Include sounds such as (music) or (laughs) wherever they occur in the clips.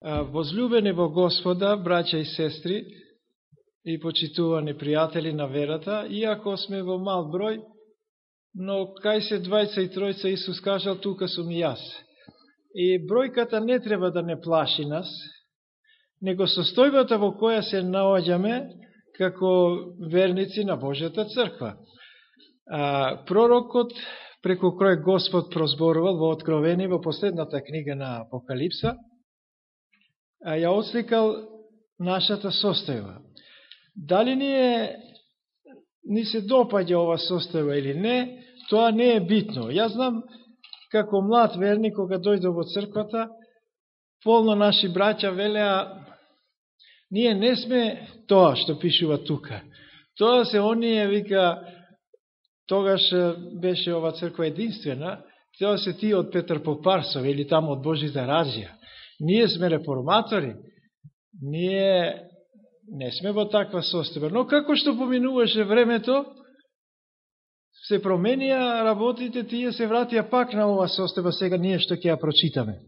Возлюбени во Господа, браќа и сестри, и почитувани пријатели на верата, иако сме во мал број, но кај се двајца и тројца Исус кажал, тука сум и јас. И бројката не треба да не плаши нас, него состојбата во која се наоѓаме како верници на Божјата црква. А, пророкот, преку кој Господ прозборувал во Откровени во последната книга на Апокалипса, ја осликал нашата состојба. Дали ни, е, ни се допаѓа ова состојба или не, тоа не е битно. Јас знам, како млад верник, кога дојдо во црквата, полно наши браќа велеа, ние не сме тоа што пишува тука. Тоа се оние, вика, тогаш беше ова црква единствена, тоа се тие од Петр Попарсов или таму од Божита Разија. Ние сме реформатори, ние не сме во таква состојба. Но како што поминуваше времето, се променија работите, тие се вратија пак на ова состојба, сега ние што ќе ја прочитаме.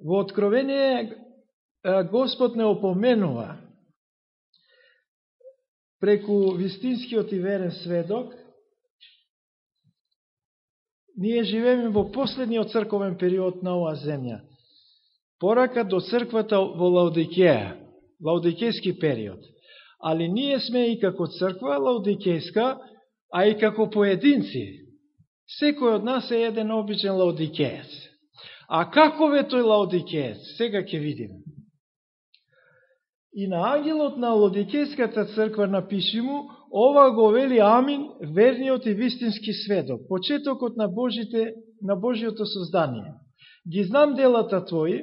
Во Откровение Господ не опоменува преку вистинскиот и верен сведок, ние живееме во последниот црковен период на оваа земја. Порака до црквата во Лаудикеја, Лаудикејски период. Али ние сме и како црква Лаудикејска, а и како поединци. Секој од нас е еден обичен Лаудикеец. А каков е тој Лаудикеец? Сега ќе видиме. И на ангелот на Лаудикејската црква напиши му, ова го вели Амин, верниот и вистински сведок, почетокот на, Божите, на Божиото создание. Ги знам делата твои,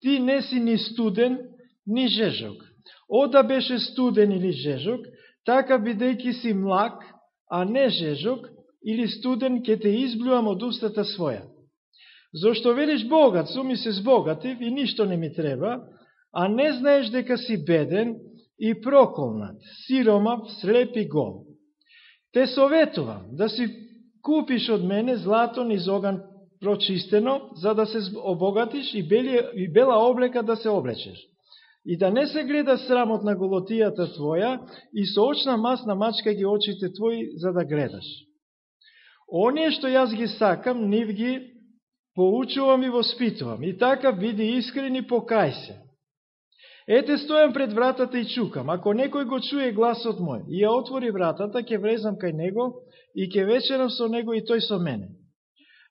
ти не си ни студен, ни жежок. Ода беше студен или жежок, така бидејќи си млак, а не жежок, или студен, ке те изблюам од устата своја. Зошто велиш богат, сум и се збогатив и ништо не ми треба, а не знаеш дека си беден и проколнат, сиромав, слеп и гол. Те советувам да си купиш од мене злато низ оган прочистено, за да се обогатиш и, бели, и бела облека да се облечеш. И да не се гледа срамот на голотијата твоја и со очна масна мачка ги очите твои за да гледаш. Оние што јас ги сакам, нив ги поучувам и воспитувам. И така биди искрен и покај се. Ете стојам пред вратата и чукам. Ако некој го чуе гласот мој и ја отвори вратата, ќе влезам кај него и ќе вечерам со него и тој со мене.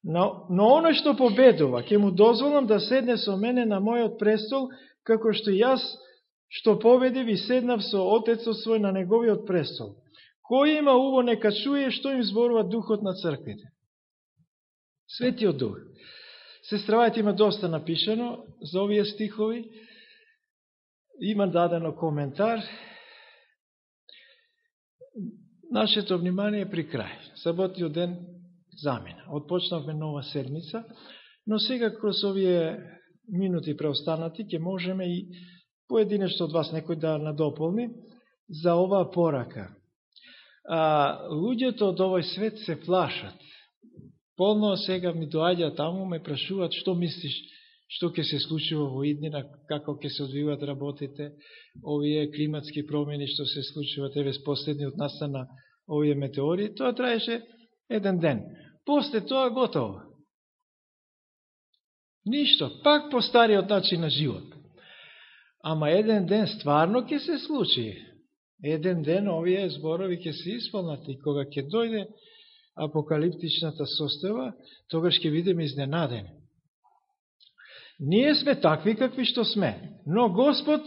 Но, но оно што победува, ќе му дозволам да седне со мене на мојот престол, како што јас што победив ви седнав со Отецот свој на неговиот престол. Кој има уво нека чуе што им зборува Духот на црквите. Светиот Дух. Сестравајте има доста напишано за овие стихови има дадено коментар. Нашето внимание е при крај. Саботиот ден замина. Отпочнавме нова седмица, но сега кроз овие минути преостанати ќе можеме и поединешто од вас некој да надополни за оваа порака. А, луѓето од овој свет се плашат. Полно сега ми доаѓа таму, ме прашуваат што мислиш што ќе се случува во иднина, како ќе се одвиват работите, овие климатски промени што се случуваат, еве последниот настана овие метеори, тоа траеше еден ден. После тоа готово. Ништо, пак по стариот начин на живот. Ама еден ден стварно ќе се случи. Еден ден овие зборови ќе се исполнат и кога ќе дојде апокалиптичната состојба, тогаш ќе видиме изненадени. Ние сме такви какви што сме. Но Господ,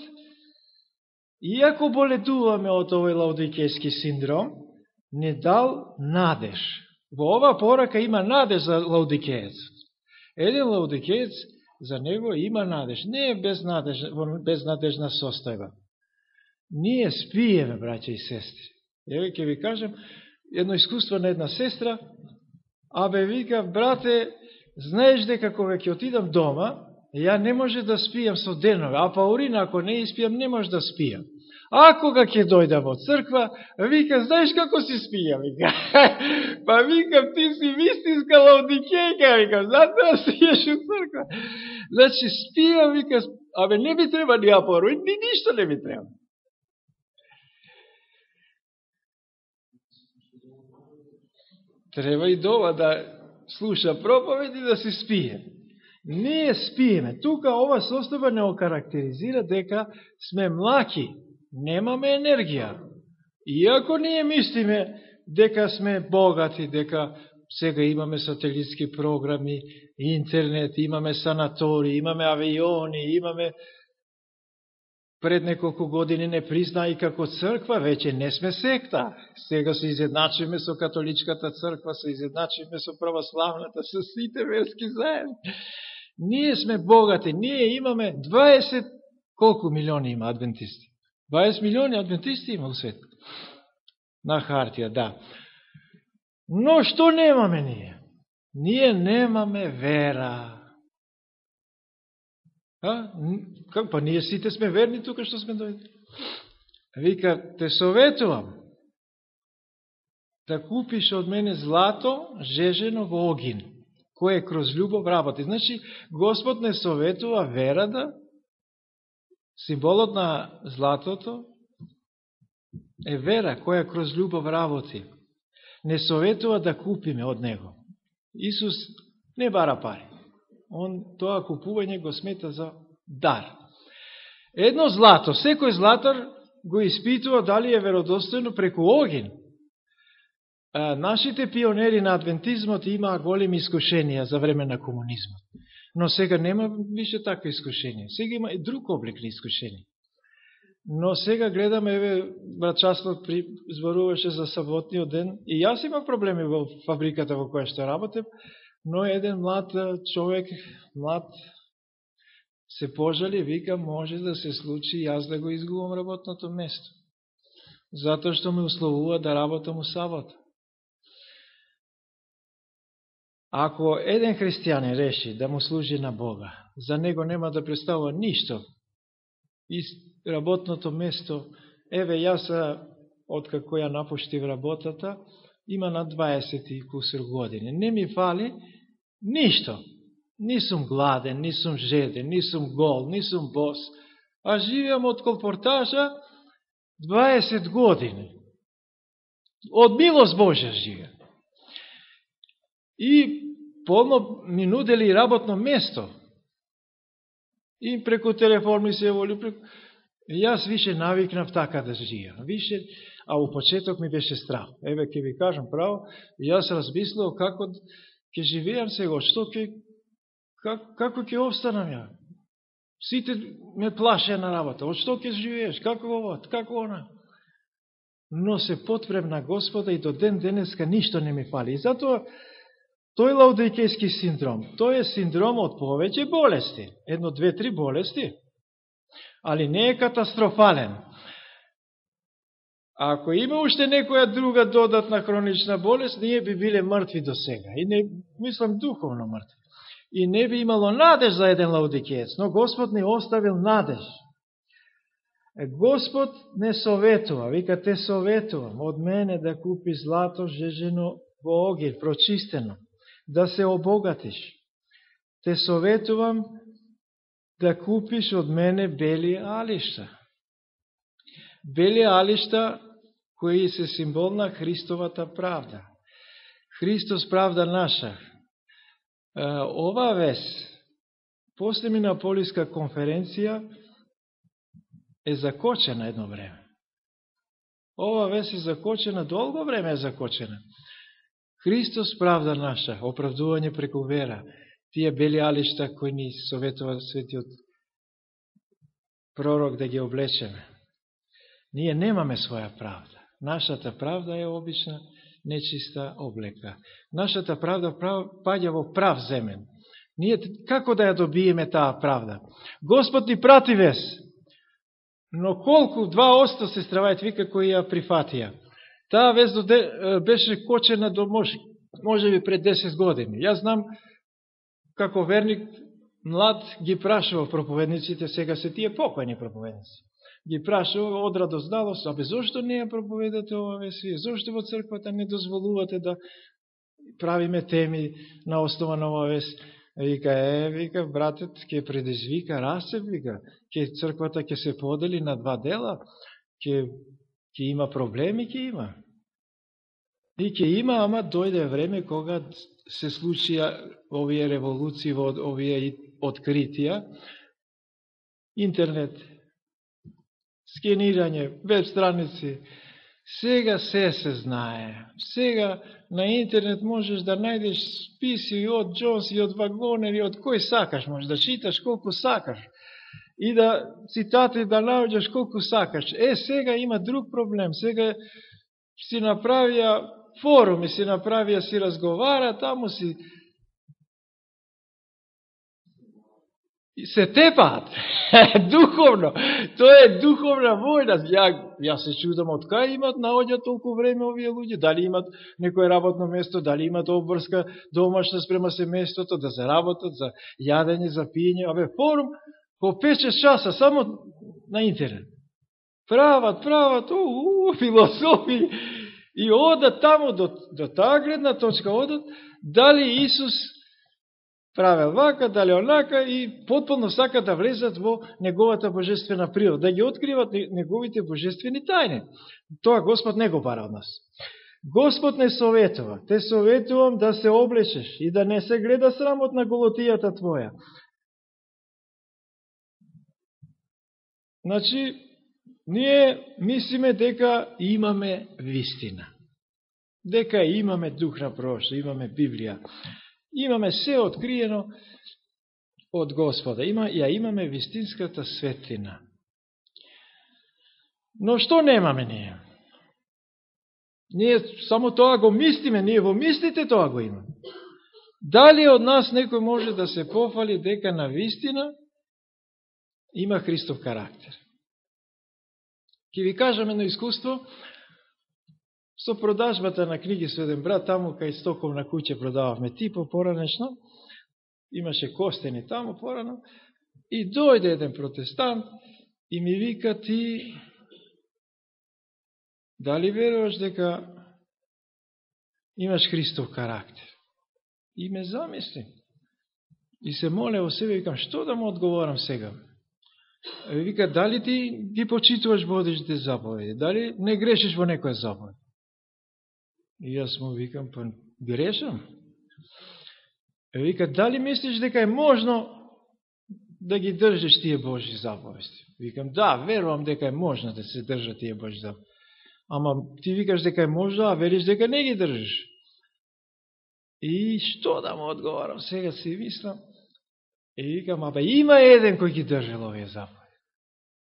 иако боледуваме од овој лаудикејски синдром, не дал надеж. Во ова порака има надеж за лаудикеецот. Еден лаудикеец, за него има надеж. Не е безнадеж, безнадежна состојба. Ние спиеме, браќа и сестри. Еве ќе ви кажем едно искуство на една сестра, абе вика, брате, знаеш дека кога ќе отидам дома, ја не може да спијам со денове, а паурина ако не испијам, не може да спијам. А кога ќе дојда во црква, вика, знаеш како си спија, вика. (laughs) па вика, ти си вистинска лаудикејка, вика, затоа да си еш у црква. Значи, спија, вика, абе, не би треба ни апору, ни ништо не би треба. Треба и дова да слуша проповеди да се спие. Не спиеме. Тука ова состојба не окарактеризира дека сме млаки немаме енергија. Иако ние мислиме дека сме богати, дека сега имаме сателитски програми, интернет, имаме санатори, имаме авиони, имаме пред неколку години не призна и како црква, веќе не сме секта. Сега се изедначиме со католичката црква, се изедначиме со православната, со сите верски заедни. Ние сме богати, ние имаме 20, колку милиони има адвентисти? 20 милиони адвентисти има во свет. На хартија, да. Но што немаме ние? Ние немаме вера. А? Как? Па ние сите сме верни тука што сме дојдени. Вика, те советувам да купиш од мене злато жежено во огин, кое кроз љубов работи. Значи, Господ не советува вера да Символот на златото е вера која кроз љубов работи. Не советува да купиме од него. Исус не бара пари. Он тоа купување го смета за дар. Едно злато, секој златар го испитува дали е веродостојно преку огин. Нашите пионери на адвентизмот имаа големи искушенија за време на комунизмот. Но сега нема више такви искушенија. Сега има и друг облик на искушенија. Но сега гледаме, еве, брачаствот при, зборуваше за саботниот ден, и јас имам проблеми во фабриката во која што работев, но еден млад човек, млад, се пожали, вика, може да се случи јас да го изгубам работното место. Затоа што ме условува да работам у сабота. Ако еден христијанин реши да му служи на Бога, за него нема да представува ништо. И работното место, еве јас, откако ја напуштив работата, има на 20 и кусор години. Не ми фали ништо. Ни сум гладен, ни сум жеден, ни сум гол, ни сум бос. А живеам од колпортажа 20 години. Од милост Божја живеам. И полно ми нудели работно место. И преку телефон ми се воли, преку... Јас више навикнав така да живеам. Више, а у почеток ми беше страх. Еве, ке ви кажам право, јас размислил како ќе живеам сега, што ќе, как, како ќе обстанам ја. Сите ме плаше на работа. Од што ќе живееш? Како ова? Како она? Но се потпрем на Господа и до ден денеска ништо не ми фали. И затоа Тој лаудикејски синдром, тој е синдром од повеќе болести. Едно, две, три болести. Али не е катастрофален. А ако има уште некоја друга додатна хронична болест, ние би биле мртви до сега. И не, мислам, духовно мртви. И не би имало надеж за еден лаудикеец, но Господ не оставил надеж. Господ не советува, вика те советувам од мене да купи злато жежено во огир, прочистено да се обогатиш. Те советувам да купиш од мене бели алишта. Бели алишта кои се символ на Христовата правда. Христос правда наша. Ова вес, после Минаполиска конференција, е закочена едно време. Ова вес е закочена, долго време е закочена. Христос правда наша, оправдување преку вера, тие бели алишта кои ни советува светиот пророк да ги облечеме. Ние немаме своја правда. Нашата правда е обична, нечиста облека. Нашата правда прав, паѓа во прав земен. Ние како да ја добиеме таа правда? Господ ни прати вес. Но колку два оста се стравајат вика кои ја прифатија. Таа вест беше кочена до може може би пред 10 години. Јас знам како верник млад ги прашува проповедниците, сега се тие покојни проповедници. ги прашува од радоздалост, абе зошто не ја проповедате ова вие? Зошто во црквата не дозволувате да правиме теми на основа на ова вест? Вика, е, вика, братет, ќе предизвика расцеп, вика, ќе црквата ќе се подели на два дела, ќе, ќе има проблеми, ќе има. И ќе има, ама дојде време кога се случија овие револуции, овие откритија, интернет, скенирање, веб страници, сега се се знае. Сега на интернет можеш да најдеш списи од Джонс и од Вагонер и од кој сакаш, можеш да читаш колку сакаш и да цитати да наоѓаш колку сакаш. Е, сега има друг проблем. Сега си направија и си направија, си разговара, таму си се тепаат. (laughs) духовно. Тоа е духовна војна. Ја, ја се чудам од кај имат наоѓа толку време овие луѓе. Дали имат некој работно место, дали имат обврска домашна спрема семејството, да заработат за јадење, за пиење. Абе, форум по 5-6 часа, само на интернет. Прават, прават, уу философи. И одат таму до, до таа гледна точка, одат, дали Исус правел вака, дали онака и потполно сака да влезат во неговата божествена природа, да ги откриват неговите божествени тајни. Тоа Господ не го бара од нас. Господ не советува. Те советувам да се облечеш и да не се гледа срамот на голотијата твоја. Значи, ние мислиме дека имаме вистина. Дека имаме дух на прошло, имаме Библија имаме се откриено од Господа. Има, ја имаме вистинската светлина. Но што немаме ние? Ние само тоа го мислиме, ние во мислите тоа го имаме. Дали од нас некој може да се пофали дека на вистина има Христов карактер? Ке ви кажам едно искуство, Со продажбата на книги со еден брат, таму кај стоком на куќе продававме типо поранешно, имаше костени таму порано, и дојде еден протестант и ми вика ти, дали веруваш дека имаш Христов карактер? И ме замисли. И се моле о себе, викам, што да му одговорам сега? Вика, дали ти ги почитуваш Божите заповеди? Дали не грешиш во некоја заповед? И јас му викам, па грешам. Вика, дали мислиш дека е можно да ги држиш тие Божи заповести? Викам, да, верувам дека е можно да се држат тие Божи заповести. Ама ти викаш дека е можно, а вериш дека не ги држиш. И што да му одговарам? Сега си мислам. И викам, абе, има еден кој ги држал овие заповеди.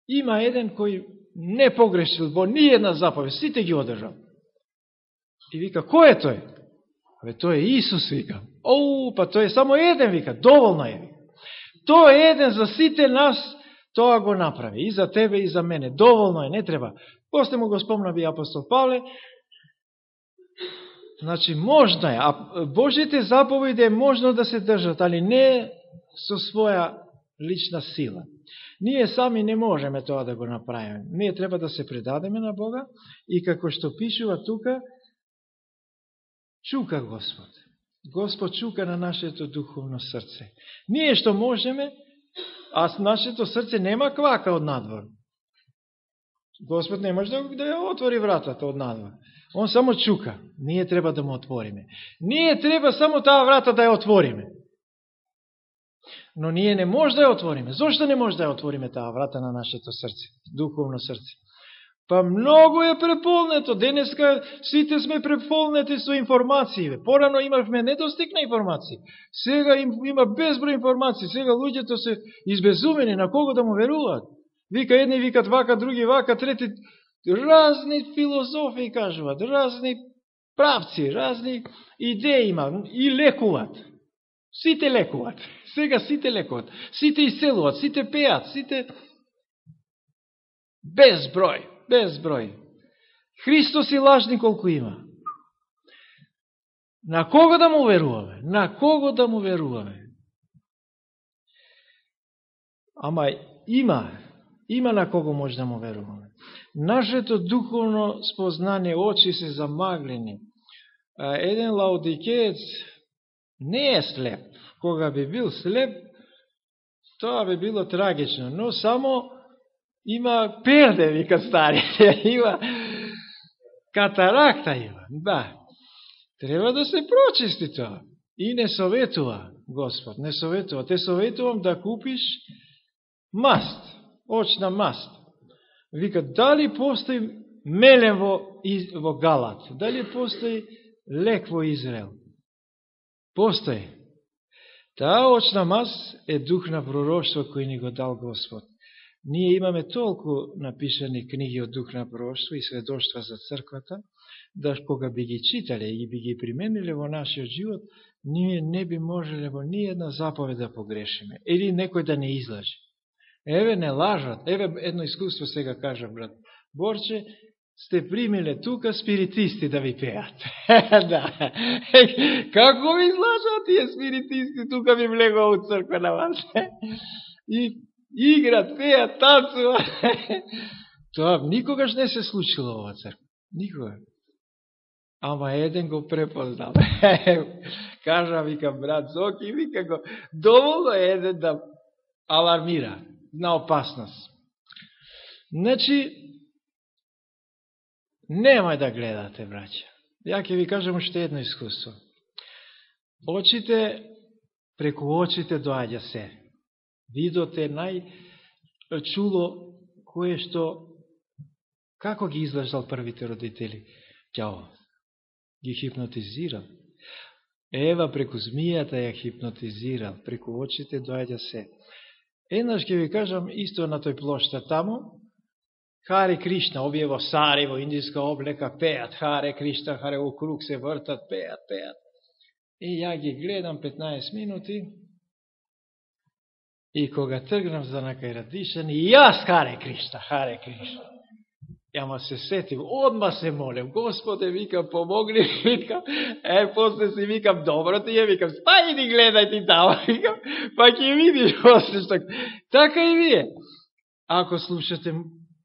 Има еден кој не погрешил во ниједна заповед, сите ги одржал. И вика, кој е тој? Абе, тој е Исус, вика. Оу, па тој е само еден, вика, доволно е. Тој е еден за сите нас, тоа го направи. И за тебе, и за мене. Доволно е, не треба. После му го спомнаби апостол Павле. Значи, можно е. А Божите заповеди е можно да се држат, али не со своја лична сила. Ние сами не можеме тоа да го направиме. Ние треба да се предадеме на Бога и како што пишува тука, Чука Господ. Господ чука на нашето духовно срце. Ние што можеме, а нашето срце нема квака од надвор. Господ не може да, да ја отвори вратата од надвор. Он само чука. Ние треба да му отвориме. Ние треба само таа врата да ја отвориме. Но ние не може да ја отвориме. Зошто не може да ја отвориме таа врата на нашето срце, духовно срце? Па многу е преполнето. Денеска сите сме преполнети со информации. Порано имавме недостиг на информации. Сега им, има безброј информации. Сега луѓето се избезумени на кого да му веруваат. Вика едни викат вака, други вака, трети разни филозофии кажуваат, разни правци, разни идеи има и лекуваат. Сите лекуват. Сега сите лекуват. Сите иселуваат, сите пеат, сите безброј без број. Христос и лажни колку има. На кого да му веруваме? На кого да му веруваме? Ама има има на кого може да му веруваме. Нашето духовно спознание, очи се замаглени. Еден лаудикец не е слеп. Кога би бил слеп, тоа би било трагично, но само има перде, вика старите, (laughs) има катаракта има, да. Треба да се прочисти тоа. И не советува, Господ, не советува. Те советувам да купиш маст, очна маст. Вика, дали постои мелен во, во Галат? Дали постои лек во Израел? Постои. Таа очна мас е дух на пророќство кој ни го дал Господ. Ние имаме толку напишани книги од дух на пророќство и сведоштва за црквата, да кога би ги читале и би ги примениле во нашиот живот, ние не би можеле во ниједна заповед да погрешиме. Или некој да не излажи. Еве не лажат. Еве едно искуство сега кажа брат Борче, сте примиле тука спиритисти да ви пеат. (laughs) да. Како ви излажат тие спиритисти, тука ви влегува у црква на вас. и играт, пеат, танцуват. (laughs) Тоа никогаш не се случило ова црква. Никога. Ама еден го препознал. (laughs) Кажа, вика, брат Зоки, вика го, доволно е еден да алармира на опасност. Значи, немај да гледате, браќа. Ја ќе ви кажам уште едно искуство. Очите, преку очите доаѓа се. Видот е најчуло кое што, како ги излажал првите родители? Ќао, ги хипнотизирал. Ева преку змијата ја хипнотизирал, преку очите доаѓа се. Еднаш ќе ви кажам исто на тој плошта таму, Харе Кришна, овие во сари, во индиска облека, пеат Харе Кришна, Харе во круг се вртат, пеат, пеат. И ја ги гледам 15 минути, и кога тргнам за накај радишан, и јас Харе Кришна, Харе Кришна. Јама се сетив, одма се молев, Господе, викам, помогни, викам, е, после си викам, добро ти е, викам, стај ни гледај ти тава, (laughs) викам, па ќе видиш (laughs) после што... Така и вие. Ако слушате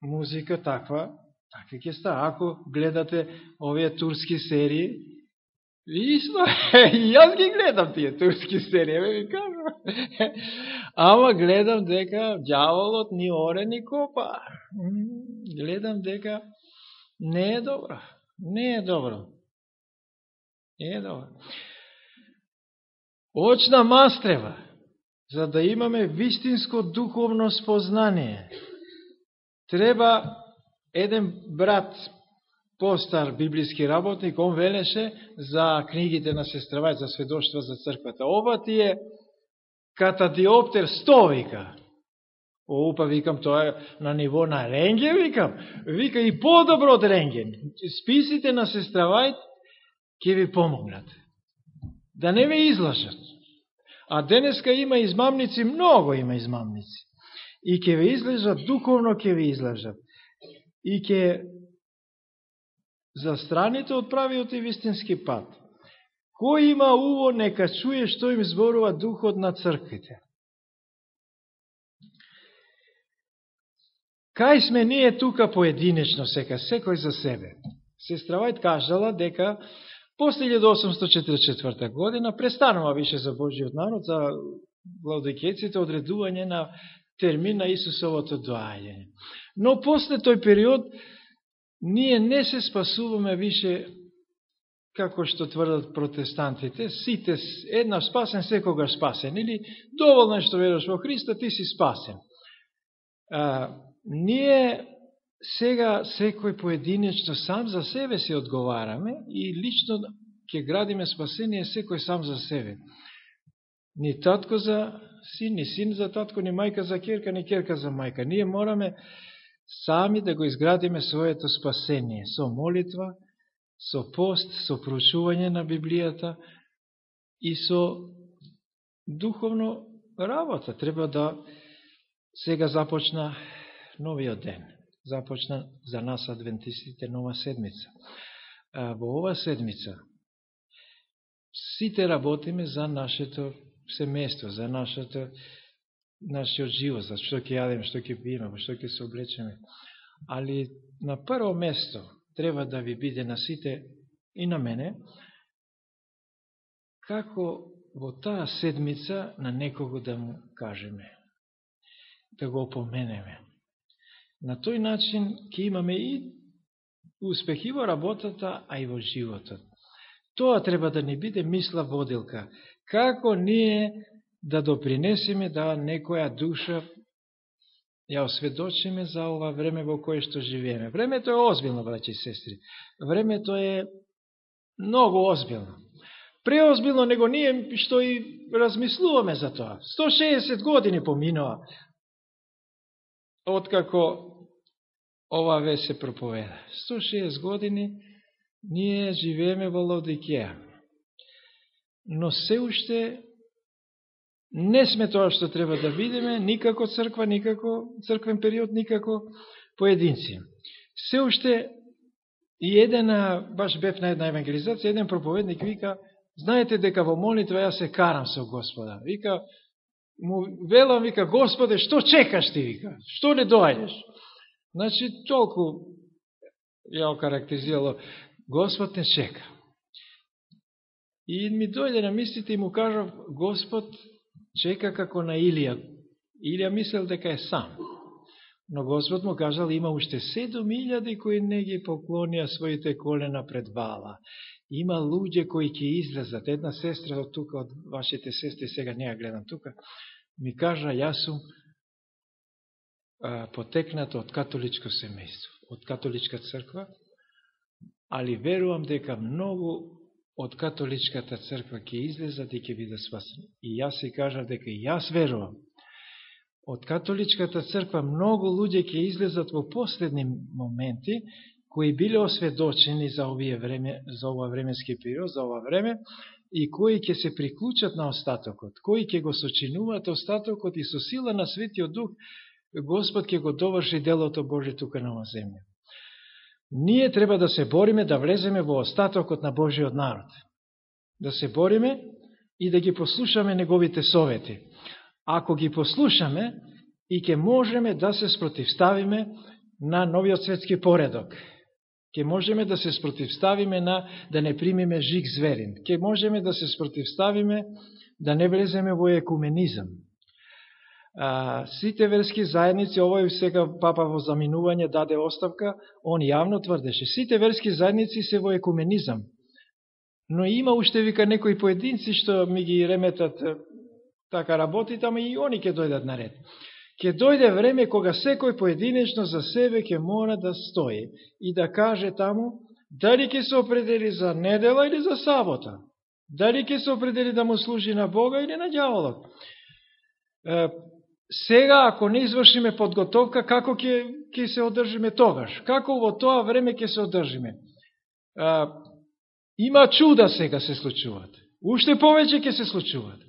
музика таква, така ќе ста. Ако гледате овие турски серии, Исто, (laughs) јас ги гледам тие турски серии, ме ви кажам. (laughs) Ама гледам дека дјаволот ни оре ни копа. Гледам дека не е добро. Не е добро. Не е добро. Очна мастрева, за да имаме вистинско духовно спознание, треба еден брат постар библиски работник, он велеше за книгите на сестравај, за сведоштва за црквата. Ова ти е катадиоптер 100, вика. Опа, викам, тоа е на ниво на ренген, викам. Вика и по-добро од ренген. Списите на сестравај ќе ви помогнат. Да не ве излажат. А денеска има измамници, многу има измамници. И ќе ве излежат, духовно ќе ве излежат. И ќе застраните од правиот и вистински пат. Кој има уво, нека чуе што им зборува духот на црквите. Кај сме ние тука поединечно сека, секој за себе? Сестра Вајд кажала дека после 1844 година престанува више за Божиот народ, за владикеците, одредување на термин на Исусовото доаѓање. Но после тој период ние не се спасуваме више како што тврдат протестантите, сите една спасен, секогаш спасен, или доволно што веруваш во Христа, ти си спасен. А, ние сега секој поединечно сам за себе се одговараме и лично ќе градиме спасение секој сам за себе. Ни татко за син, ни син за татко, ни мајка за керка, ни керка за мајка. Ние мораме сами да го изградиме своето спасение со молитва, со пост, со проучување на Библијата и со духовно работа. Треба да сега започна новиот ден. Започна за нас адвентистите нова седмица. Во ова седмица сите работиме за нашето семејство, за нашето нашиот живот, за што ќе јадеме, што ќе пиеме, во што ќе се облечеме. Али на прво место треба да ви биде на сите и на мене, како во таа седмица на некого да му кажеме, да го опоменеме. На тој начин ќе имаме и успехи во работата, а и во животот. Тоа треба да не биде мисла водилка. Како ние да допринесеме да некоја душа ја осведочиме за ова време во кое што живееме. Времето е озбилно, браќи и сестри. Времето е многу озбилно. Преозбилно него ние што и размислуваме за тоа. 160 години поминува откако ова ве се проповеда. 160 години ние живееме во Лавдикеја. Но се уште не сме тоа што треба да видиме, никако црква, никако црквен период, никако поединци. Се уште и еден, баш бев на една евангелизација, еден проповедник вика, знаете дека во молитва јас се карам со Господа. Вика, му велам, вика, Господе, што чекаш ти, вика, што не доаѓаш? Значи, толку ја окарактеризирало, Господ не чека. И ми дојде на мислите и му кажав, Господ чека како на Илија. Илија мислел дека е сам. Но Господ му кажал, има уште седом илјади кои не ги поклонија своите колена пред Вала. Има луѓе кои ќе излезат. Една сестра од тука, од вашите сестри, сега не ја гледам тука, ми кажа, јас сум потекнато од католичко семејство, од католичка црква, али верувам дека многу од католичката црква ќе излезат и ќе бидат спасени. И јас се кажа дека јас верувам. Од католичката црква многу луѓе ќе излезат во последни моменти, кои биле осведочени за овие време, за ова временски период, за ова време, и кои ќе се приклучат на остатокот, кои ќе го сочинуваат остатокот и со сила на Светиот Дух, Господ ќе го доврши делото Божи тука на земја. Ние треба да се бориме да влеземе во остатокот на Божиот народ. Да се бориме и да ги послушаме неговите совети. Ако ги послушаме, и ќе можеме да се спротивставиме на новиот светски поредок. Ке можеме да се спротивставиме на да не примиме жик зверин. Ке можеме да се спротивставиме да не влеземе во екуменизам а, сите верски заедници, овој сега папа во заминување даде оставка, он јавно тврдеше, сите верски заедници се во екуменизам. Но има уште вика некои поединци што ми ги реметат така работи, ама и они ќе дојдат на ред. Ке дојде време кога секој поединечно за себе ќе мора да стои и да каже таму дали ќе се определи за недела или за сабота. Дали ќе се определи да му служи на Бога или на дјаволот сега, ако не извршиме подготовка, како ќе, ќе се одржиме тогаш? Како во тоа време ќе се одржиме? А, има чуда сега се случуваат. Уште повеќе ќе се случуваат.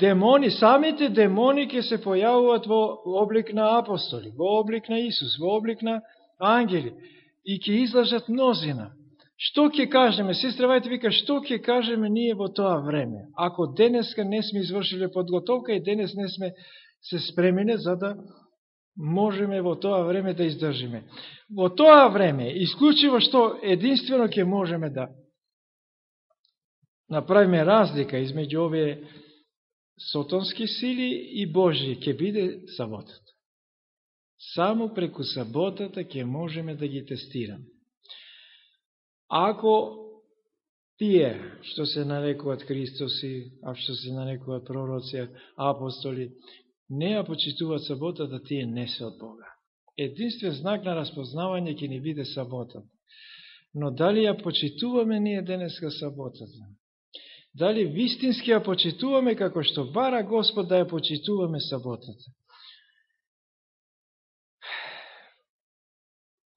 Демони, самите демони ќе се појавуваат во облик на апостоли, во облик на Исус, во облик на ангели и ќе излажат мнозина. Што ќе кажеме, сестра Вајте вика, што ќе кажеме ние во тоа време? Ако денеска не сме извршиле подготовка и денес не сме се спремине за да можеме во тоа време да издржиме. Во тоа време, исклучиво што единствено ќе можеме да направиме разлика измеѓу овие сотонски сили и Божи, ќе биде саботата. Само преку саботата ќе можеме да ги тестираме. Ако тие што се нарекуваат Христоси, а што се нарекуваат пророци, апостоли, не ја почитуваат саботата, да тие не се од Бога. Единствен знак на распознавање ќе ни биде саботата. Но дали ја почитуваме ние денеска саботата? Дали вистински ја почитуваме како што бара Господ да ја почитуваме саботата?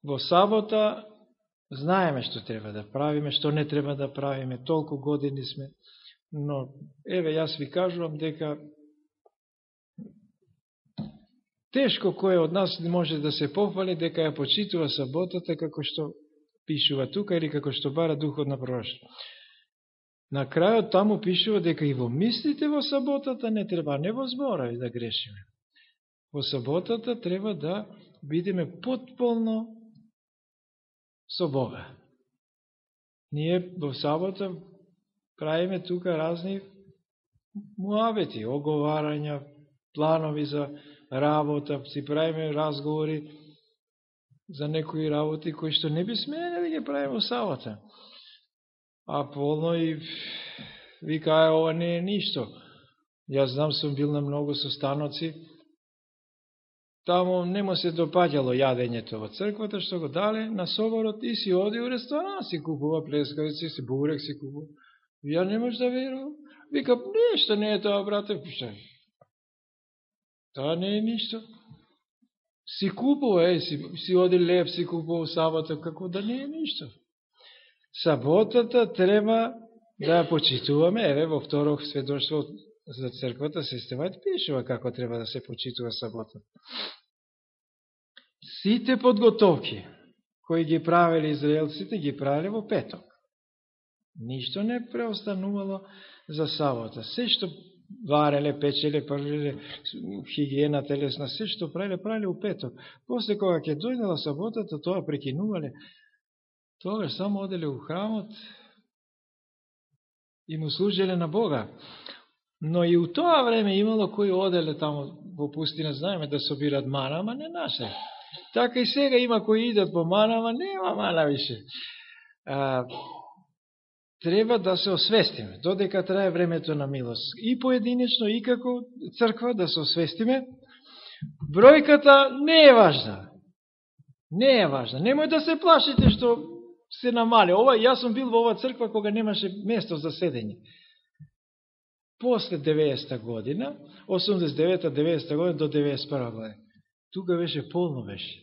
Во сабота Знаеме што треба да правиме, што не треба да правиме, толку години сме, но еве јас ви кажувам дека тешко кој од нас може да се пофали дека ја почитува саботата како што пишува тука или како што бара духот на пророштво. На крајот таму пишува дека и во мислите во саботата не треба, не во зборави да грешиме. Во саботата треба да бидеме потполно со Бога. Ние во сабота правиме тука разни муавети, оговарања, планови за работа, си правиме разговори за некои работи кои што не би смееле да ги правиме во сабота. А полно и вика, ова не е ништо. Јас знам, сум бил на многу состаноци, таму му се допаѓало јадењето во црквата, што го дале на соборот и си оди у ресторан, си купува плескавици, си бурек си купува. Ја не можеш да верувам. Вика, нешто не е тоа, брате, пишта. Тоа не е ништо. Си купува, е, си, си оди леп, си купува сабота, како да не е ништо. Саботата треба да ја почитуваме, еве, во второ сведоштво за црквата се пишува како треба да се почитува сабота. Сите подготовки кои ги правили израелците, ги правили во петок. Ништо не преостанувало за сабота. Се што вареле, печеле, пржеле, хигиена телесна, се што правиле, правиле у петок. После кога ќе дојдела саботата, тоа прекинувале. Тогаш само оделе у храмот и му служеле на Бога. Но и у тоа време имало кои оделе тамо во пустина, знаеме да собират мана, ама не наше. Така и сега има кои идат по мана, ама нема мана више. А, треба да се освестиме, додека трае времето на милост. И поединечно, и како црква да се освестиме. Бројката не е важна. Не е важна. Немој да се плашите што се намале. Ова, јас сум бил во ова црква кога немаше место за седење. После 90 година, 89-90 година до 91 година, тука беше полно беше.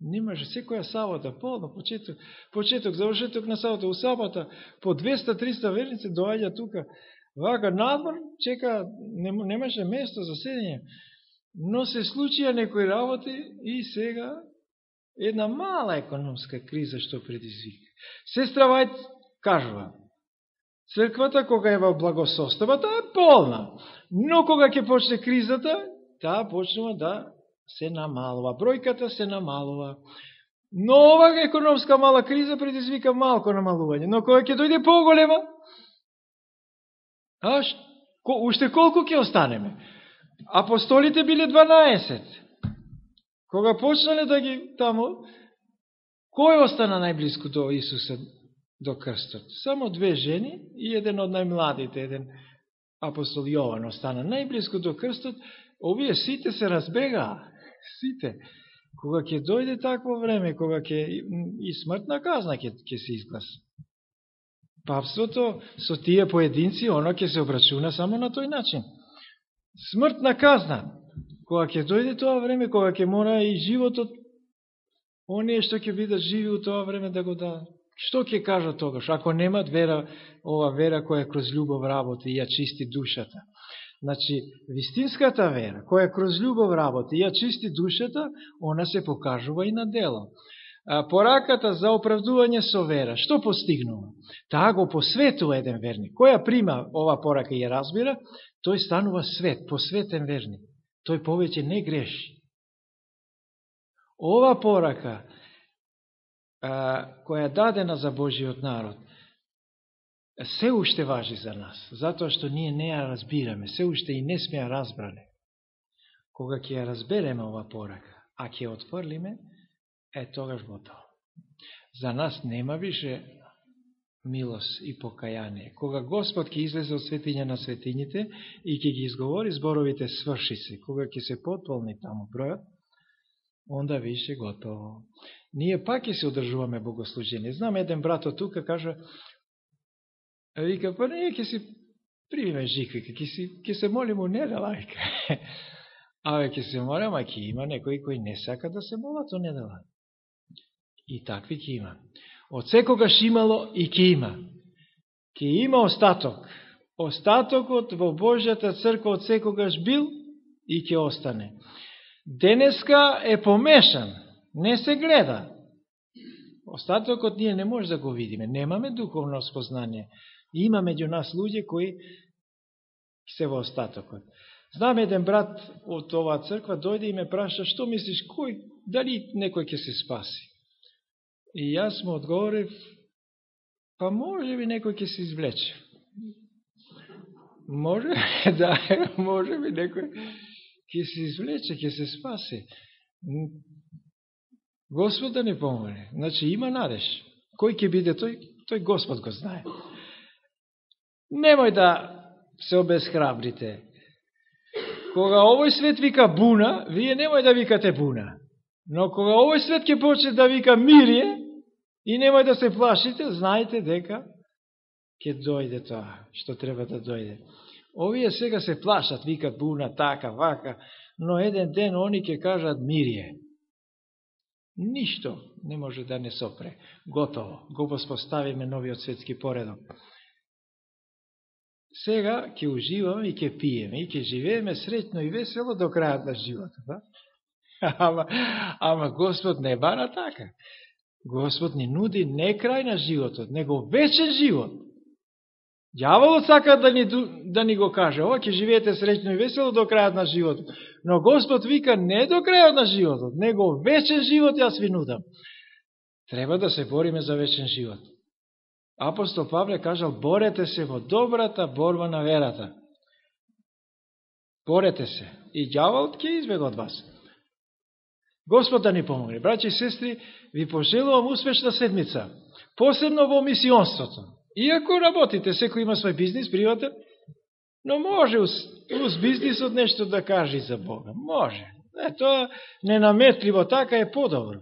Немаше секоја сабота, полно, почеток, почеток, завршеток на сабота, у сабота, по 200-300 верници доаѓа тука. Вака надвор, чека, немаше место за седење. Но се случија некои работи и сега една мала економска криза што предизвика. Сестра Вајт кажува, црквата кога е во благосостава, таа е полна. Но кога ќе почне кризата, таа почнува да се намалува. Бројката се намалува. Но ова економска мала криза предизвика малко намалување. Но кога ќе дојде поголема, а уште колку ќе останеме? Апостолите биле 12. Кога почнале да ги таму кој остана најблиску до Исуса до крстот? Само две жени и еден од најмладите, еден апостол Јован остана најблиску до крстот, овие сите се разбегаа, (laughs) сите. Кога ќе дојде такво време, кога ќе и смртна казна ќе, ќе се изгласа. Папството со тие поединци, оно ќе се обрачуна само на тој начин. Смртна казна кога ќе дојде тоа време, кога ќе мора и животот, оние што ќе бидат живи у тоа време да го дадат. Што ќе кажат тогаш, ако немат вера, ова вера која кроз љубов работи и ја чисти душата? Значи, вистинската вера, која кроз љубов работи и ја чисти душата, она се покажува и на дело. Пораката за оправдување со вера, што постигнува? Таа го посветува еден верник. Која прима ова порака и ја разбира, тој станува свет, посветен верник тој повеќе не греши. Ова порака, која е дадена за Божиот народ, се уште важи за нас, затоа што ние не ја разбираме, се уште и не сме ја разбрали. Кога ќе ја разбереме ова порака, а ќе ја отфрлиме, е тогаш готово. За нас нема више милост и покаяние. Кога Господ ќе излезе од светиња на светињите и ќе ги изговори зборовите сврши се, кога ќе се потполни таму бројот, онда више готово. Ние пак ќе се одржуваме богослужение. Знам еден брат од тука кажа, вика, па ние ќе си примеме жик, ќе, си, ќе се молиме у недела, вика. (laughs) Аве, ќе се молим, а ќе има некои кои не сака да се молат у недела. И такви ќе има. Од секогаш имало и ќе има. Ќе има остаток. Остатокот во Божјата црква од секогаш бил и ке остане. Денеска е помешан, не се гледа. Остатокот ние не може да го видиме, немаме духовно спознание има меѓу нас луѓе кои се во остатокот. Знам еден брат од оваа црква дојде и ме праша, што мислиш, кој, дали некој ќе се спаси? И јас му одговорив, па може би некој ќе се извлече. Може, (laughs) да, (laughs) може би некој ќе се извлече, ќе се спаси. Господ да ни помогне. Значи има надеж. Кој ќе биде тој? Тој Господ го знае. Немој да се обесхрабрите. Кога овој свет вика буна, вие немој да викате буна. Но кога овој свет ќе почне да вика мирие, и немој да се плашите, знаете дека ќе дојде тоа, што треба да дојде. Овие сега се плашат, викат буна, така, вака, но еден ден они ќе кажат мирие. Ништо не може да не сопре. Готово. Го воспоставиме новиот светски поредок. Сега ќе уживаме и ќе пиеме и ќе живееме среќно и весело до крајот на животот. Да? Па? (laughs) Ама, ама Господ не бара така. Господ ни нуди не крај на животот, него вечен живот. Дјаволот сака да ни, да ни го каже, ова ќе живеете среќно и весело до крајот на животот. Но Господ вика не до крајот на животот, него вечен живот јас ви нудам. Треба да се бориме за вечен живот. Апостол Павле кажал, борете се во добрата борба на верата. Борете се. И дјаволот ќе избега од вас. Господ да ни помогне. Браќи и сестри, ви пожелувам успешна седмица. Посебно во мисионството. Иако работите, секој има свој бизнис, приватен, но може уз, уз бизнисот нешто да каже за Бога. Може. Е, тоа ненаметливо така е подобро.